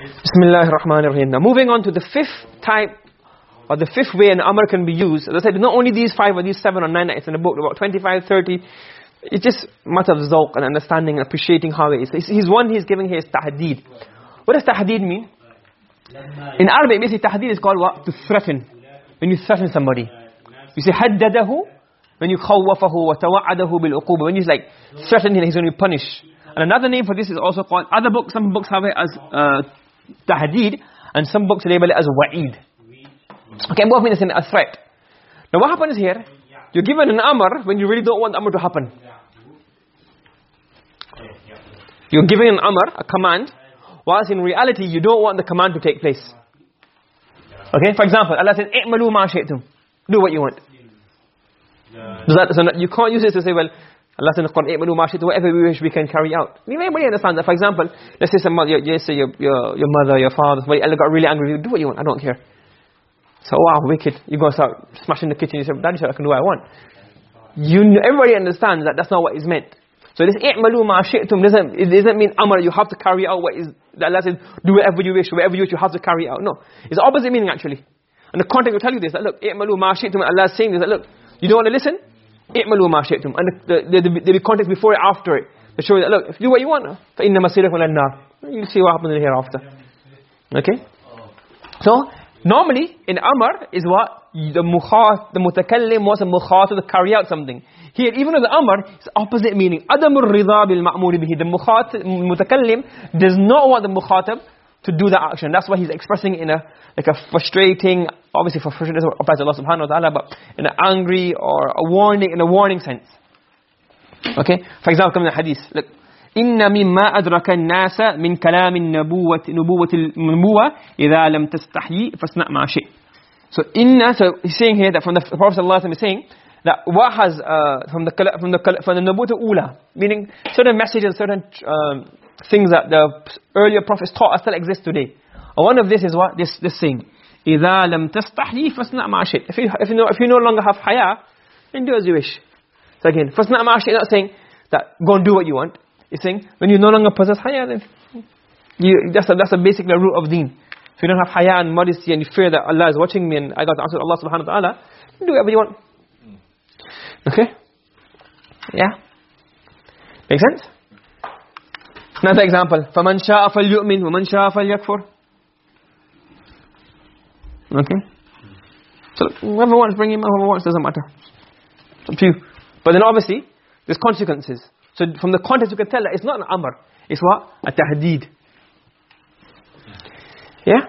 Bismillahir Rahmanir Rahim. Now moving on to the fifth type or the fifth way an amr can be used. As I said, not only these five or these seven or nine it's in the book, about 25, 30. It's just matter of zawq and understanding and appreciating how it is. He's one he's giving here is tahdid. What does tahdid mean? In Arabic, basically tahdid is called what? To threaten. When you threaten somebody. You say haddadahu when you khawwafahu wa tawa'adahu bil uquba when you like threaten him he's going to be punished. And another name for this is also called other books some books have it as uh, tahdid and some books label it as wa'id. Okay, both mean a threat. Now what happens here? You're given an amr when you really don't want the amr to happen. You're giving an amr, a command, whilst in reality you don't want the command to take place. Okay, for example, Allah says, "I'malu ma shi'tum." Do what you want. Does that, so you can't use this to say, well, Allah says in the Quran, "I'malu ma shi'tum," whatever we wish we can carry out. Mean, everybody understands that. For example, let's say some your, let's say your, your, your mother, your father, somebody Allah got really angry with you. Do what you want, I don't care. So, wow, wicked. You go start smashing the kitchen, you say, Daddy, I can do what I want. You, everybody understands that that's not what is meant. So this i'malu ma shi'tum doesn't doesn't mean amr you have to carry out what is that Allah says do whatever you wish whatever you wish you have to carry out. No. It's opposite meaning actually. And the context will tell you this that look i'malu ma shi'tum Allah is saying this that look you don't want to listen i'malu ma shi'tum and the the, the, context before it after it to show you that look if you do what you want fa inna masirakum lan-nar you'll see what happens in hereafter. Okay? So normally in amr is what? The mukhat the mutakallim was a mukhatab to carry out something. Here even with the amr it's opposite meaning. Adamur ridha bil ma'mur bihi. The mukhatab mutakallim does not want the mukhatab to do the action. That's why he's expressing in a like a frustrating obviously for frustration doesn't to Allah subhanahu wa ta'ala but in an angry or a warning in a warning sense. Okay? For example come in the hadith. Look. Inna mimma adraka an-nasa min an-nubuwwati nubuwwati al-nubuwwa idha lam tastahyi fasna' ma shi' so inna so he's saying here that from the prophet wasallam is saying that what has uh, from the from the from the nubuwwat ula meaning certain messages certain um, things that the earlier prophets taught us still exist today. And one of this is what? This this saying idha lam tastahyi fasna' ma shi' if you if you, know, if you no longer have haya then do as you wish. So again fasna' ma shi' not saying that go and do what you want. It's saying when you no longer possess haya then you that's a, that's a basic root of deen. If you don't have haya and modesty and you fear that Allah is watching me and I got to answer Allah subhanahu wa ta'ala do whatever you want. Hmm. Okay? Yeah? Make sense another example فَمَنْ شَاءَ فَلْيُؤْمِنْ وَمَنْ شَاءَ فَلْيَكْفُرْ okay so whoever wants bring him whoever wants doesn't matter it's up to you but then obviously there's consequences so from the context you can tell that it's not an amr. It's what? A tahdeed. Yeah?